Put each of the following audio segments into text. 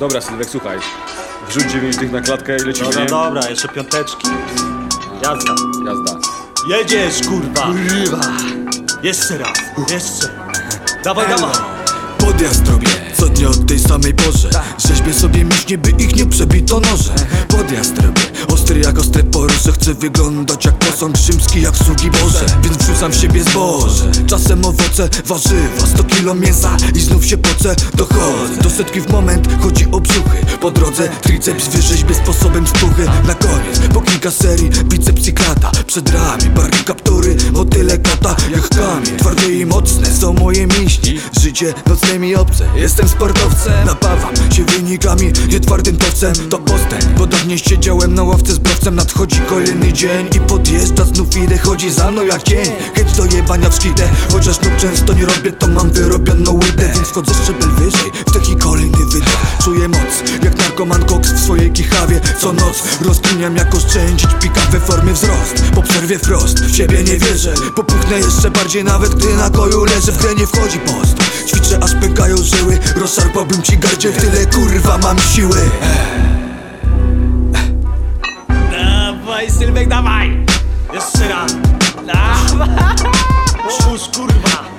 Dobra, Sylwek, słuchaj. Wrzuć 9 tych na klatkę i lecimy, Dobra, nie? dobra, jeszcze piąteczki. Jazda. Jazda. Jedziesz, kurwa. Kurwa. Jeszcze raz, jeszcze. Dawaj, dawaj. Podjazd robię co dnia od tej samej porze Rzeźbię sobie miśnie, by ich nie przebito noże Podjazd robię ostry jak ostre poroże Chcę wyglądać jak posąg rzymski, jak sługi Boże. Więc wrzucam w siebie zboże. Czasem owoce, warzywa, 100 kilo mięsa I znów się pocę, dochodzę Do setki w moment, chodzi o brzuchy. Po drodze triceps wyrzeźbię sposobem spuchy Na kilka serii, biceps i klata. Przed ramię, barki kaptury, motyle kata Jak kamień, twarde i mocne są moje mięśnie Życie nocne mi obce, jestem sportowcem. Napawam się wynikami, nie twardym towcem To postęp, bo dawniej siedziałem na ławce z browcem. Nadchodzi kolejny dzień i podjeżdża znów idę Chodzi za mną jak cień, chęć do jebania w szkidę Chociaż no często nie robię, to mam wyrobioną łydę Więc wchodzę szczebel wyżej, w taki kolejny wydech. Czuję moc, narkoman koks w swojej kichawie Co noc rozkminiam jak oszczędzić pika we formie wzrost Po przerwie wprost, w siebie nie wierzę Popuchnę jeszcze bardziej nawet gdy na koju leżę W grę nie wchodzi post Ćwiczę aż pękają żyły Rozszarpałbym ci gardziel, tyle kurwa mam siły Dawaj, Sylwek, dawaj. Jeszcze raz. Dawaj. Pusz, kurwa.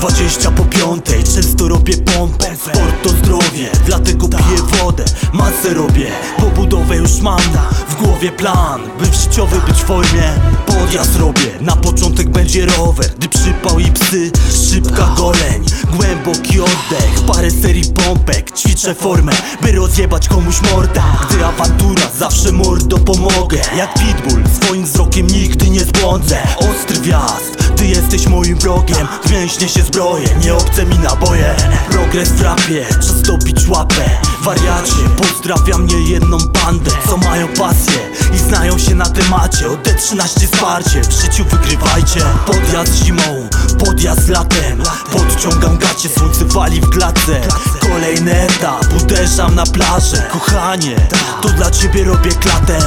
Dwadzieścia po piątej, często robię pompę. Sport to zdrowie, dlatego piję wodę Masę robię, bo budowę już mam W głowie plan, by w życiowy być w formie Podjazd robię, na początek będzie rower. Gdy przypał i psy, szybka goleń. Głęboki oddech, parę serii pompek. Ćwiczę formę, by rozjebać komuś mordę. Gdy awantura, zawsze mordo pomogę. Jak pitbull, swoim wzrokiem nigdy nie zbłądzę. Ostry wjazd, ty jesteś moim wrogiem Więźnie się zbroję, nie obce mi naboje. Progres w rapie, czas dobić łapę. Wariacie, pozdrawiam nie jedną bandę Co mają pasję i znają się na temacie. Od D13 wsparcie, w życiu wygrywajcie. Podjazd zimą, podjazd latem. Podciągam gacie, słońce wali w klatce. Kolejny etap, uderzam na plażę. Kochanie, to dla ciebie robię klatę